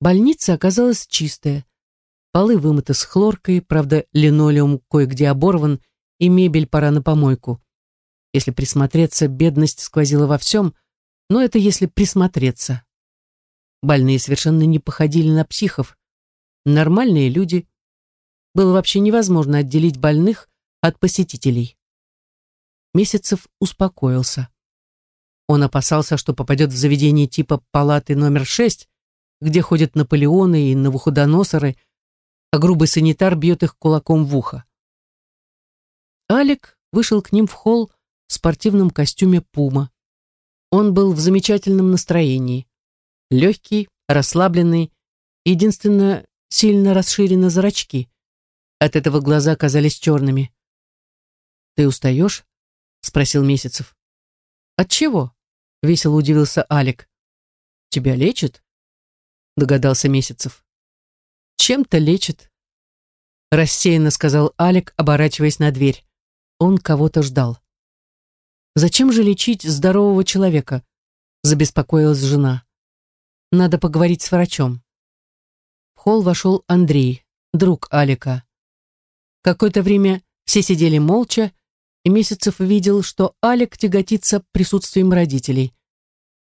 Больница оказалась чистая. Полы вымыты с хлоркой, правда, линолеум кое-где оборван, и мебель пора на помойку. Если присмотреться, бедность сквозила во всем, но это если присмотреться. Больные совершенно не походили на психов. Нормальные люди. Было вообще невозможно отделить больных от посетителей. Месяцев успокоился. Он опасался, что попадет в заведение типа палаты номер шесть, где ходят Наполеоны и Навуходоносоры, а грубый санитар бьет их кулаком в ухо. Алик вышел к ним в холл в спортивном костюме «Пума». Он был в замечательном настроении. Легкий, расслабленный, единственно, сильно расширены зрачки. От этого глаза казались черными. «Ты устаешь?» — спросил Месяцев. «От чего?» — весело удивился Алик. «Тебя лечат?» — догадался Месяцев. «Чем-то лечит», — рассеянно сказал Алик, оборачиваясь на дверь. Он кого-то ждал. «Зачем же лечить здорового человека?» — забеспокоилась жена. «Надо поговорить с врачом». В холл вошел Андрей, друг Алика. Какое-то время все сидели молча, и Месяцев видел, что Алик тяготится присутствием родителей.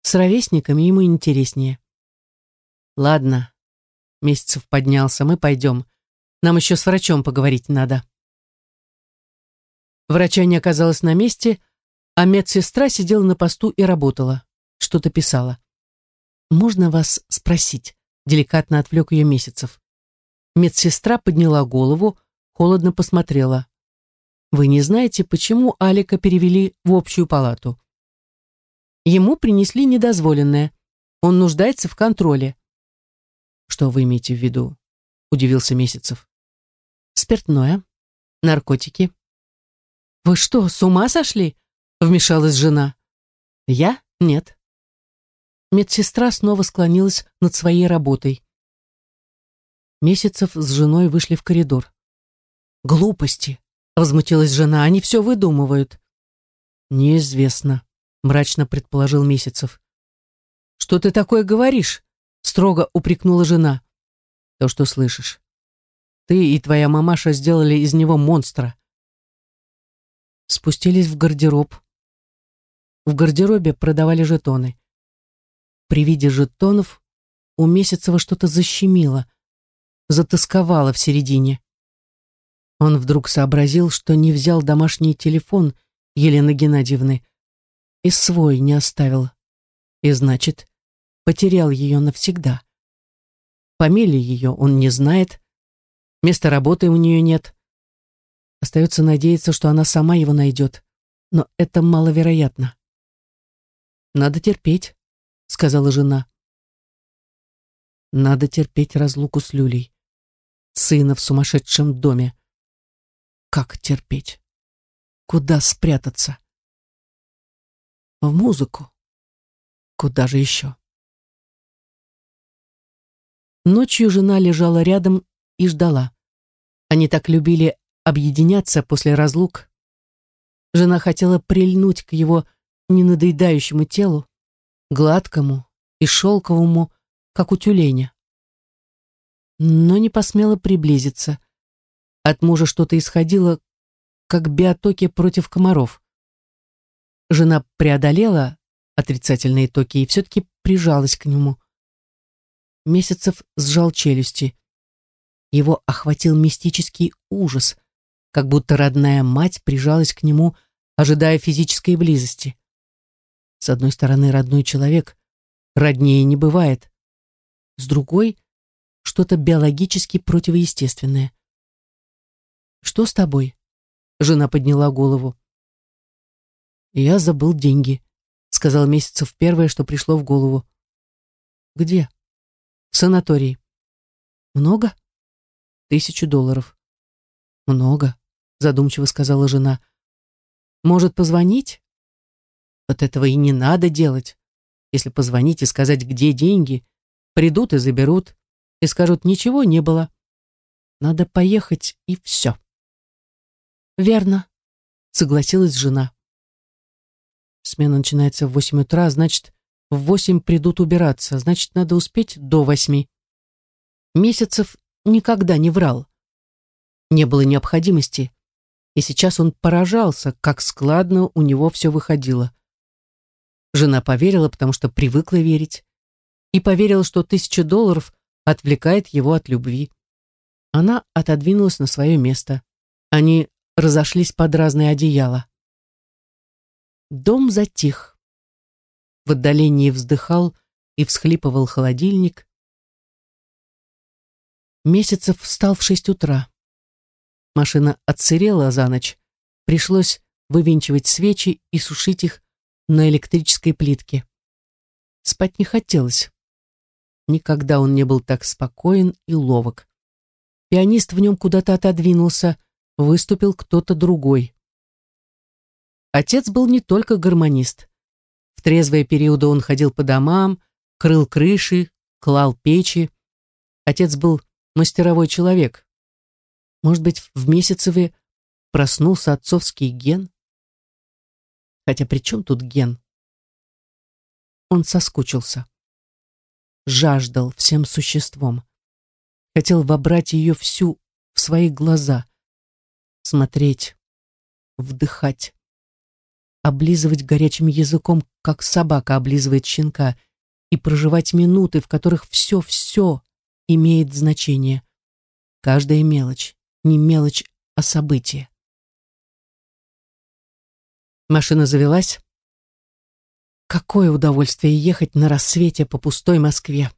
С ровесниками ему интереснее. «Ладно», — Месяцев поднялся, — «мы пойдем. Нам еще с врачом поговорить надо». Врача не оказалось на месте, а медсестра сидела на посту и работала. Что-то писала. «Можно вас спросить?» — деликатно отвлек ее Месяцев. Медсестра подняла голову, холодно посмотрела. Вы не знаете, почему Алика перевели в общую палату? Ему принесли недозволенное. Он нуждается в контроле. Что вы имеете в виду? Удивился Месяцев. Спиртное, наркотики. Вы что, с ума сошли? Вмешалась жена. Я? Нет. Медсестра снова склонилась над своей работой. Месяцев с женой вышли в коридор. Глупости, Возмутилась жена. Они все выдумывают. Неизвестно, мрачно предположил Месяцев. Что ты такое говоришь? Строго упрекнула жена. То, что слышишь. Ты и твоя мамаша сделали из него монстра. Спустились в гардероб. В гардеробе продавали жетоны. При виде жетонов у Месяцева что-то защемило, затасковало в середине. Он вдруг сообразил, что не взял домашний телефон Елены Геннадьевны и свой не оставил. И значит, потерял ее навсегда. Фамилии ее он не знает, места работы у нее нет. Остается надеяться, что она сама его найдет, но это маловероятно. «Надо терпеть», — сказала жена. «Надо терпеть разлуку с Люлей, сына в сумасшедшем доме», как терпеть? Куда спрятаться? В музыку. Куда же еще? Ночью жена лежала рядом и ждала. Они так любили объединяться после разлук. Жена хотела прильнуть к его ненадоедающему телу, гладкому и шелковому, как у тюленя. Но не посмела приблизиться, от мужа что-то исходило, как биотоки против комаров. Жена преодолела отрицательные токи и все-таки прижалась к нему. Месяцев сжал челюсти. Его охватил мистический ужас, как будто родная мать прижалась к нему, ожидая физической близости. С одной стороны, родной человек, роднее не бывает. С другой, что-то биологически противоестественное. «Что с тобой?» Жена подняла голову. «Я забыл деньги», — сказал Месяцев первое, что пришло в голову. «Где?» «В санатории». «Много?» «Тысячу долларов». «Много», — задумчиво сказала жена. «Может, позвонить?» «Вот этого и не надо делать. Если позвонить и сказать, где деньги, придут и заберут, и скажут, ничего не было. Надо поехать, и все». «Верно», — согласилась жена. Смена начинается в восемь утра, значит, в восемь придут убираться, значит, надо успеть до восьми. Месяцев никогда не врал. Не было необходимости, и сейчас он поражался, как складно у него все выходило. Жена поверила, потому что привыкла верить, и поверила, что тысяча долларов отвлекает его от любви. Она отодвинулась на свое место. Они разошлись под разные одеяла. Дом затих. В отдалении вздыхал и всхлипывал холодильник. Месяцев встал в шесть утра. Машина отсырела за ночь. Пришлось вывинчивать свечи и сушить их на электрической плитке. Спать не хотелось. Никогда он не был так спокоен и ловок. Пианист в нем куда-то отодвинулся, выступил кто-то другой. Отец был не только гармонист. Трезвые периоды он ходил по домам, крыл крыши, клал печи. Отец был мастеровой человек. Может быть, в Месяцеве проснулся отцовский ген? Хотя при чем тут ген? Он соскучился. Жаждал всем существом. Хотел вобрать ее всю в свои глаза. Смотреть, вдыхать. Облизывать горячим языком, как собака облизывает щенка, и проживать минуты, в которых все-все имеет значение. Каждая мелочь, не мелочь, а событие. Машина завелась. Какое удовольствие ехать на рассвете по пустой Москве.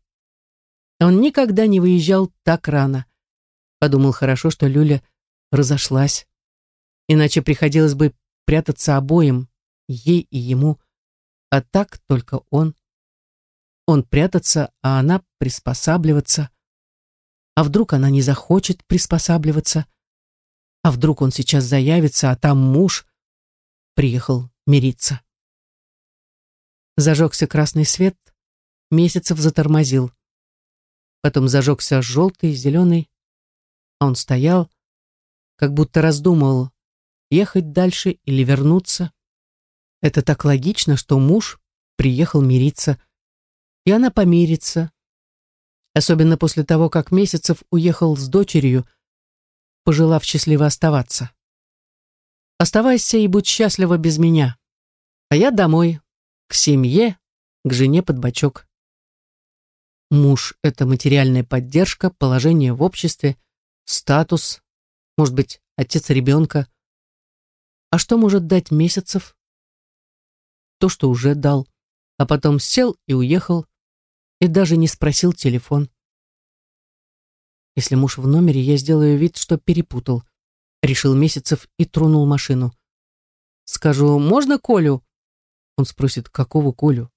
Он никогда не выезжал так рано. Подумал хорошо, что Люля разошлась. Иначе приходилось бы прятаться обоим, ей и ему. А так только он. Он прятаться, а она приспосабливаться. А вдруг она не захочет приспосабливаться? А вдруг он сейчас заявится, а там муж, приехал мириться. Зажегся красный свет, Месяцев затормозил. Потом зажегся желтый, зеленый, а он стоял, как будто раздумывал, ехать дальше или вернуться. Это так логично, что муж приехал мириться, и она помирится. Особенно после того, как Месяцев уехал с дочерью, пожелав счастливо оставаться. Оставайся и будь счастлива без меня. А я домой, к семье, к жене под бочок. Муж — это материальная поддержка, положение в обществе, статус, может быть, отец ребенка. А что может дать месяцев? То, что уже дал, а потом сел и уехал, и даже не спросил телефон. Если муж в номере, я сделаю вид, что перепутал решил Месяцев и тронул машину. Скажу, можно Колю? Он спросит, какого Колю?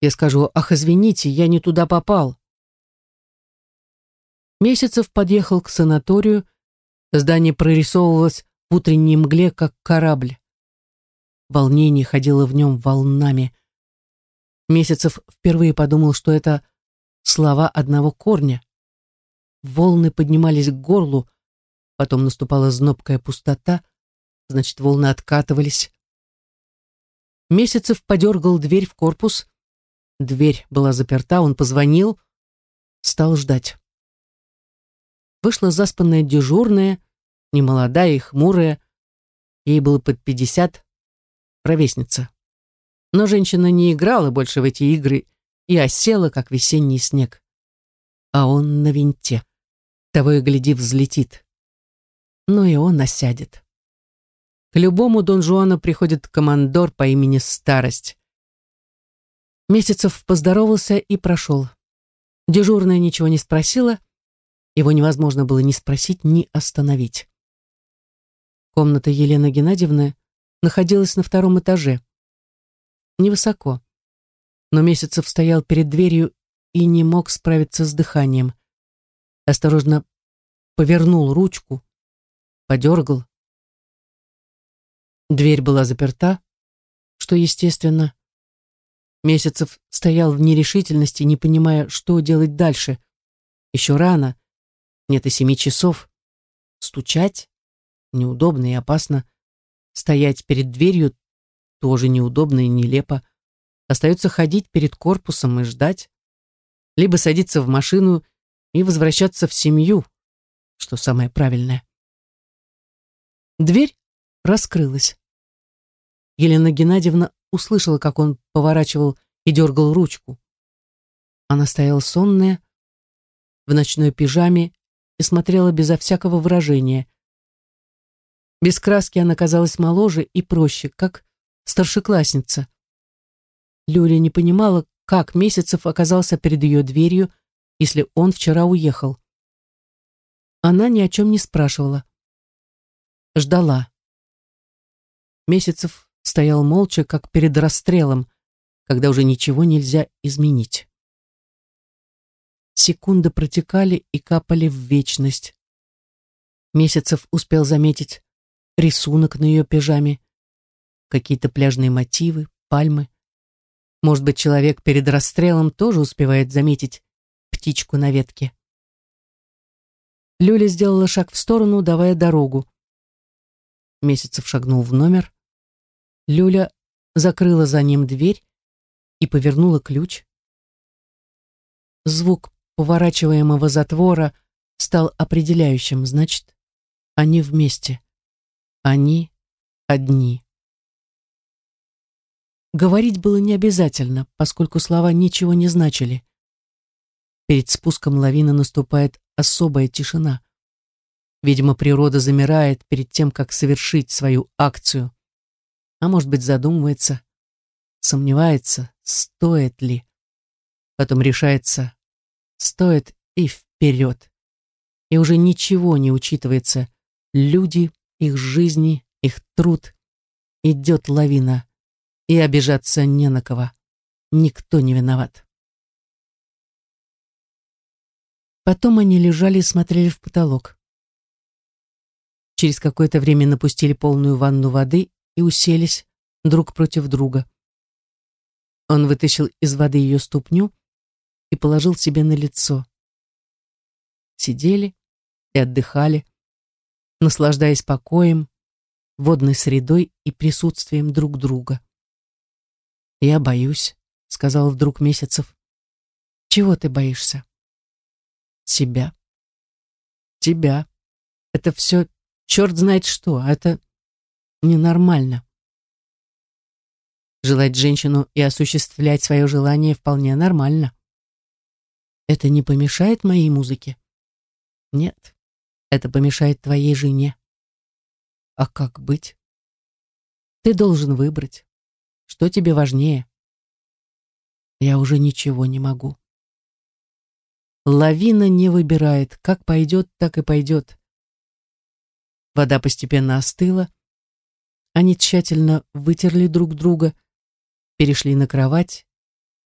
Я скажу, ах, извините, я не туда попал. Месяцев подъехал к санаторию. Здание прорисовывалось в утренней мгле, как корабль. Волнение ходило в нем волнами. Месяцев впервые подумал, что это слова одного корня. Волны поднимались к горлу, Потом наступала знобкая пустота, значит, волны откатывались. Месяцев подергал дверь в корпус. Дверь была заперта, он позвонил, стал ждать. Вышла заспанная дежурная, немолодая и хмурая, ей было под пятьдесят, ровесница. Но женщина не играла больше в эти игры и осела, как весенний снег. А он на винте. Того и гляди взлетит но и он осядет. К любому Дон Жуану приходит командор по имени Старость. Месяцев поздоровался и прошел. Дежурная ничего не спросила, его невозможно было ни спросить, ни остановить. Комната Елены Геннадьевны находилась на втором этаже. Невысоко. Но Месяцев стоял перед дверью и не мог справиться с дыханием. Осторожно повернул ручку, подергал. Дверь была заперта, что естественно. Месяцев стоял в нерешительности, не понимая, что делать дальше. Еще рано, нет и семи часов. Стучать неудобно и опасно. Стоять перед дверью тоже неудобно и нелепо. Остается ходить перед корпусом и ждать. либо садиться в машину и возвращаться в семью, что самое правильное. Дверь раскрылась. Елена Геннадьевна услышала, как он поворачивал и дергал ручку. Она стояла сонная, в ночной пижаме и смотрела безо всякого выражения. Без краски она казалась моложе и проще, как старшеклассница. Люля не понимала, как Месяцев оказался перед ее дверью, если он вчера уехал. Она ни о чем не спрашивала. Ждала. Месяцев стоял молча, как перед расстрелом, когда уже ничего нельзя изменить. Секунды протекали и капали в вечность. Месяцев успел заметить рисунок на ее пижаме, какие-то пляжные мотивы, пальмы. Может быть, человек перед расстрелом тоже успевает заметить птичку на ветке. Люля сделала шаг в сторону, давая дорогу. Месяцев шагнул в номер. Люля закрыла за ним дверь и повернула ключ. Звук поворачиваемого затвора стал определяющим, значит, они вместе. Они одни. Говорить было не обязательно, поскольку слова ничего не значили. Перед спуском лавины наступает особая тишина. Видимо, природа замирает перед тем, как совершить свою акцию. А может быть, задумывается, сомневается, стоит ли. Потом решается, стоит и вперед. И уже ничего не учитывается. Люди, их жизни, их труд. Идет лавина и обижаться не на кого. Никто не виноват. Потом они лежали и смотрели в потолок. Через какое-то время напустили полную ванну воды и уселись друг против друга. Он вытащил из воды ее ступню и положил себе на лицо. Сидели и отдыхали, наслаждаясь покоем, водной средой и присутствием друг друга. «Я боюсь», — сказал вдруг Месяцев. «Чего ты боишься?» «Себя». «Тебя. Это все черт знает что. Это ненормально». Желать женщину и осуществлять свое желание вполне нормально. Это не помешает моей музыке? Нет, это помешает твоей жене. А как быть? Ты должен выбрать. Что тебе важнее? Я уже ничего не могу. Лавина не выбирает, как пойдет, так и пойдет. Вода постепенно остыла. Они тщательно вытерли друг друга, перешли на кровать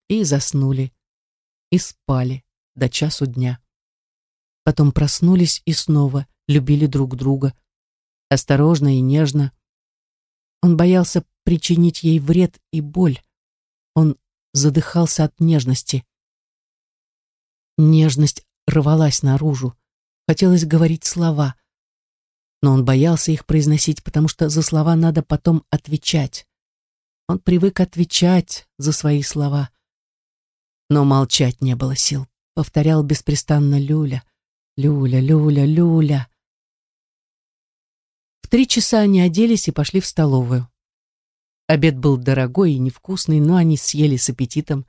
и заснули. И спали до часу дня. Потом проснулись и снова любили друг друга. Осторожно и нежно. Он боялся причинить ей вред и боль. Он задыхался от нежности. Нежность рвалась наружу. Хотелось говорить слова. Но он боялся их произносить, потому что за слова надо потом отвечать. Он привык отвечать за свои слова. Но молчать не было сил. Повторял беспрестанно Люля. Люля, Люля, Люля. В три часа они оделись и пошли в столовую. Обед был дорогой и невкусный, но они съели с аппетитом.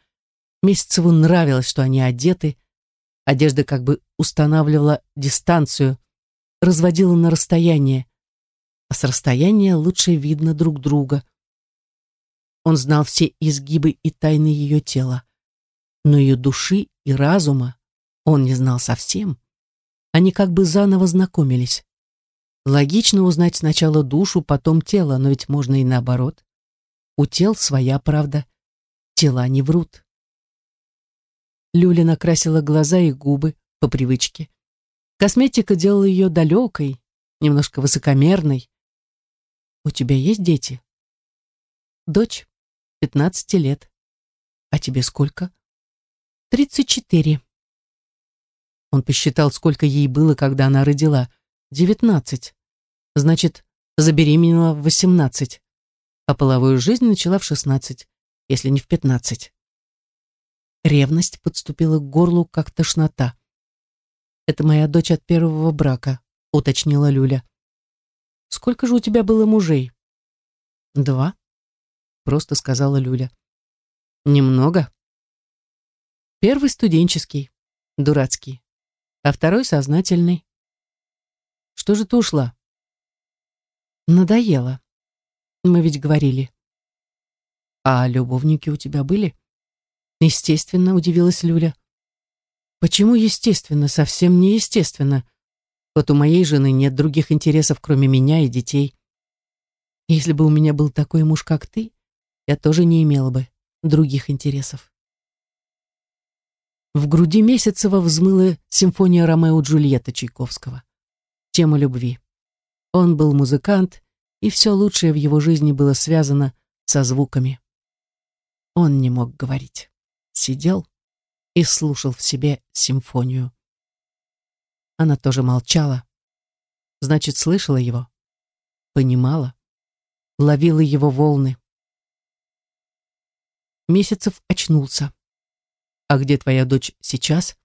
Месяцеву нравилось, что они одеты. Одежда как бы устанавливала дистанцию, разводила на расстояние. А с расстояния лучше видно друг друга. Он знал все изгибы и тайны ее тела. Но ее души и разума он не знал совсем. Они как бы заново знакомились. Логично узнать сначала душу, потом тело, но ведь можно и наоборот. У тел своя правда. Тела не врут. Люля накрасила глаза и губы по привычке. Косметика делала ее далекой, немножко высокомерной. «У тебя есть дети?» «Дочь, пятнадцати лет. А тебе сколько?» «Тридцать четыре». Он посчитал, сколько ей было, когда она родила. «Девятнадцать. Значит, забеременела в восемнадцать а половую жизнь начала в 16, если не в 15. Ревность подступила к горлу, как тошнота. «Это моя дочь от первого брака», — уточнила Люля. «Сколько же у тебя было мужей?» «Два», — просто сказала Люля. «Немного?» «Первый студенческий, дурацкий, а второй сознательный». «Что же ты ушла?» «Надоело. Мы ведь говорили». «А любовники у тебя были?» Естественно, удивилась Люля. Почему естественно? Совсем не естественно. Вот у моей жены нет других интересов, кроме меня и детей. Если бы у меня был такой муж, как ты, я тоже не имела бы других интересов. В груди Месяцева взмыла симфония Ромео Джульетта Чайковского. Тема любви. Он был музыкант, и все лучшее в его жизни было связано со звуками. Он не мог говорить сидел и слушал в себе симфонию. Она тоже молчала. Значит, слышала его, понимала, ловила его волны. Месяцев очнулся. «А где твоя дочь сейчас?»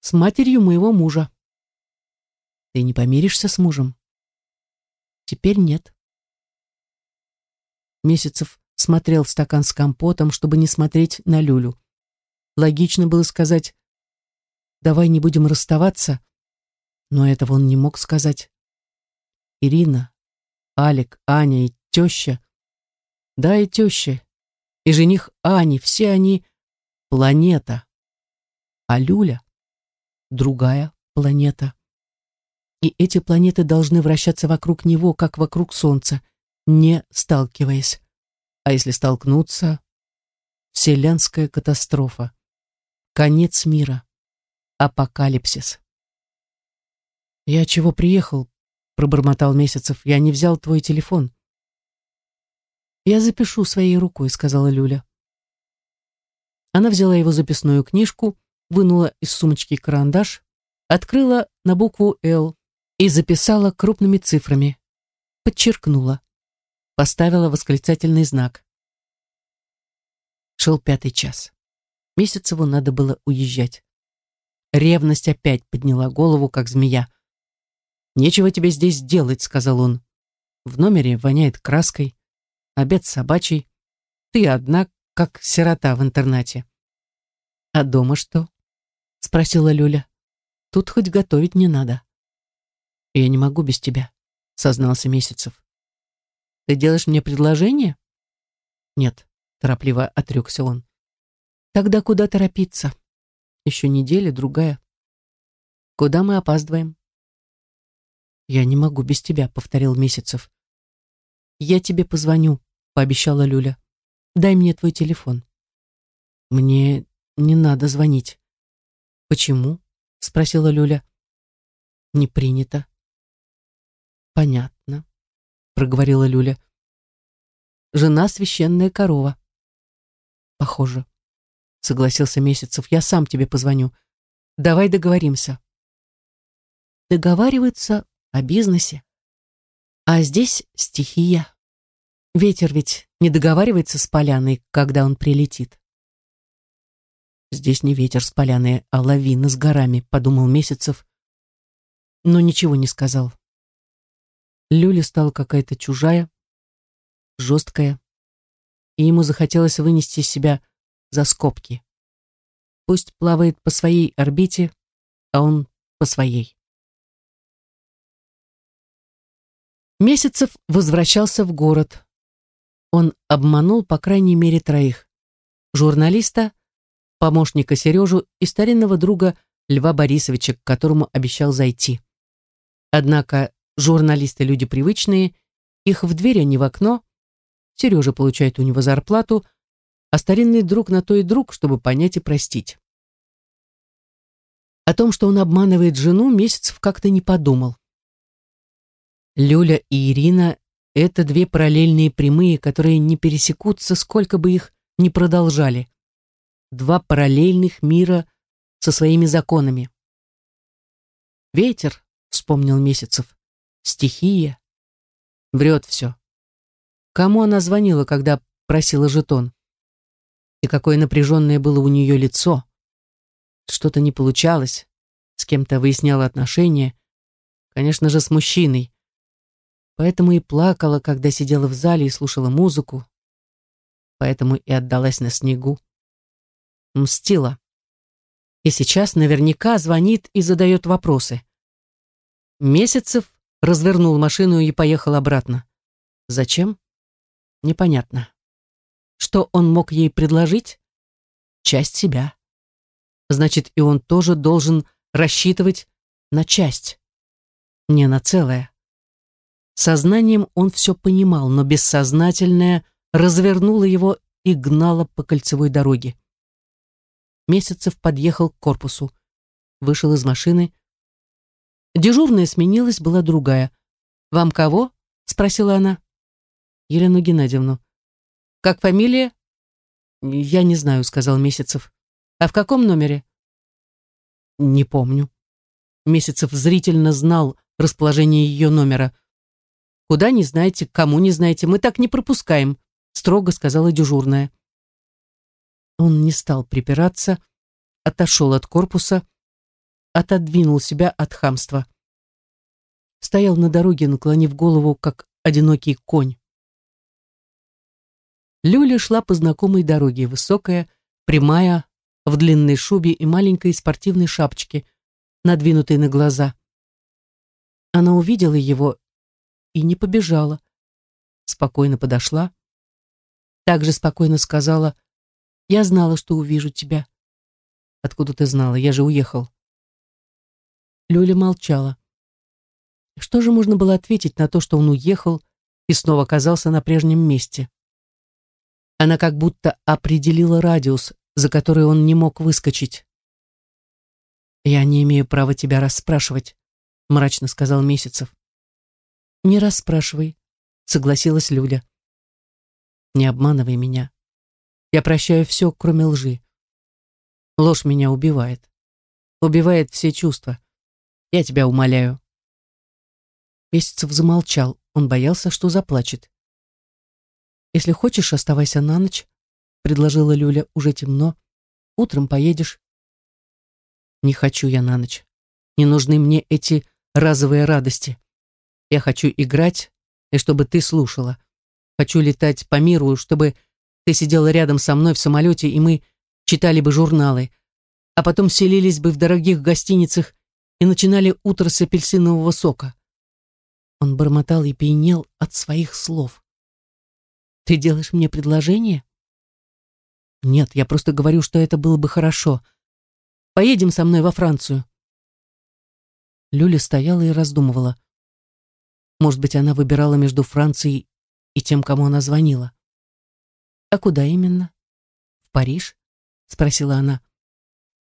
«С матерью моего мужа». «Ты не помиришься с мужем?» «Теперь нет». Месяцев смотрел в стакан с компотом, чтобы не смотреть на Люлю. Логично было сказать «давай не будем расставаться», но этого он не мог сказать. Ирина, Алик, Аня и теща. Да, и теща. И жених Ани, все они — планета. А Люля — другая планета. И эти планеты должны вращаться вокруг него, как вокруг Солнца, не сталкиваясь. А если столкнуться? Вселенская катастрофа. Конец мира. Апокалипсис. «Я чего приехал?» — пробормотал Месяцев. «Я не взял твой телефон». «Я запишу своей рукой», — сказала Люля. Она взяла его записную книжку, вынула из сумочки карандаш, открыла на букву «Л» и записала крупными цифрами. Подчеркнула поставила восклицательный знак. Шел пятый час. Месяцеву надо было уезжать. Ревность опять подняла голову, как змея. «Нечего тебе здесь делать», — сказал он. «В номере воняет краской, обед собачий. Ты одна, как сирота в интернате». «А дома что?» — спросила Люля. «Тут хоть готовить не надо». «Я не могу без тебя», — сознался Месяцев. Ты делаешь мне предложение? Нет, торопливо отрекся он. Тогда куда торопиться? Еще неделя, другая. Куда мы опаздываем? Я не могу без тебя, повторил Месяцев. Я тебе позвоню, пообещала Люля. Дай мне твой телефон. Мне не надо звонить. Почему? спросила Люля. Не принято. Понятно проговорила Люля. Жена священная корова. Похоже, согласился Месяцев. Я сам тебе позвоню. Давай договоримся. Договариваться о бизнесе. А здесь стихия. Ветер ведь не договаривается с поляной, когда он прилетит. Здесь не ветер с поляны, а лавина с горами, подумал Месяцев, но ничего не сказал. Люля стала какая-то чужая, жесткая, и ему захотелось вынести себя за скобки. Пусть плавает по своей орбите, а он по своей. Месяцев возвращался в город. Он обманул по крайней мере троих. Журналиста, помощника Сережу и старинного друга Льва Борисовича, к которому обещал зайти. Однако Журналисты люди привычные, их в дверь, а не в окно. Сережа получает у него зарплату, а старинный друг на то и друг, чтобы понять и простить. О том, что он обманывает жену, Месяцев как-то не подумал. Люля и Ирина — это две параллельные прямые, которые не пересекутся, сколько бы их ни продолжали. Два параллельных мира со своими законами. «Ветер», — вспомнил Месяцев, Стихия. Врет все. Кому она звонила, когда просила жетон? И какое напряженное было у нее лицо. Что-то не получалось, с кем-то выясняла отношения, конечно же, с мужчиной. Поэтому и плакала, когда сидела в зале и слушала музыку. Поэтому и отдалась на снегу. Мстила. И сейчас наверняка звонит и задает вопросы. Месяцев развернул машину и поехал обратно. Зачем? Непонятно. Что он мог ей предложить? Часть себя. Значит, и он тоже должен рассчитывать на часть, не на целое. Сознанием он все понимал, но бессознательное развернуло его и гнало по кольцевой дороге. Месяцев подъехал к корпусу, вышел из машины. Дежурная сменилась, была другая. «Вам кого?» — спросила она. «Елену Геннадьевну». «Как фамилия?» «Я не знаю», — сказал Месяцев. «А в каком номере?» «Не помню». Месяцев зрительно знал расположение ее номера. «Куда не знаете, кому не знаете, мы так не пропускаем», строго сказала дежурная. Он не стал припираться, отошел от корпуса, отодвинул себя от хамства. Стоял на дороге, наклонив голову, как одинокий конь. Люля шла по знакомой дороге, высокая, прямая, в длинной шубе и маленькой спортивной шапочке, надвинутой на глаза. Она увидела его и не побежала. Спокойно подошла. Также спокойно сказала, «Я знала, что увижу тебя». «Откуда ты знала? Я же уехал». Люля молчала. Что же можно было ответить на то, что он уехал и снова оказался на прежнем месте? Она как будто определила радиус, за который он не мог выскочить. «Я не имею права тебя расспрашивать», — мрачно сказал Месяцев. «Не расспрашивай», — согласилась Люля. «Не обманывай меня. Я прощаю все, кроме лжи. Ложь меня убивает. Убивает все чувства. Я тебя умоляю». Месяцев замолчал. Он боялся, что заплачет. «Если хочешь, оставайся на ночь», — предложила Люля. «Уже темно. Утром поедешь». «Не хочу я на ночь. Не нужны мне эти разовые радости. Я хочу играть, и чтобы ты слушала. Хочу летать по миру, чтобы ты сидела рядом со мной в самолете, и мы читали бы журналы, а потом селились бы в дорогих гостиницах и начинали утро с апельсинового сока. Он бормотал и пьянел от своих слов. «Ты делаешь мне предложение?» «Нет, я просто говорю, что это было бы хорошо. Поедем со мной во Францию». Люля стояла и раздумывала. Может быть, она выбирала между Францией и тем, кому она звонила. «А куда именно?» «В Париж?» — спросила она.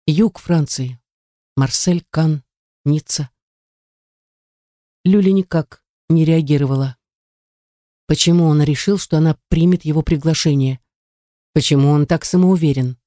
«Юг Франции. Марсель, Кан, Ницца». Люля никак не реагировала. Почему он решил, что она примет его приглашение? Почему он так самоуверен?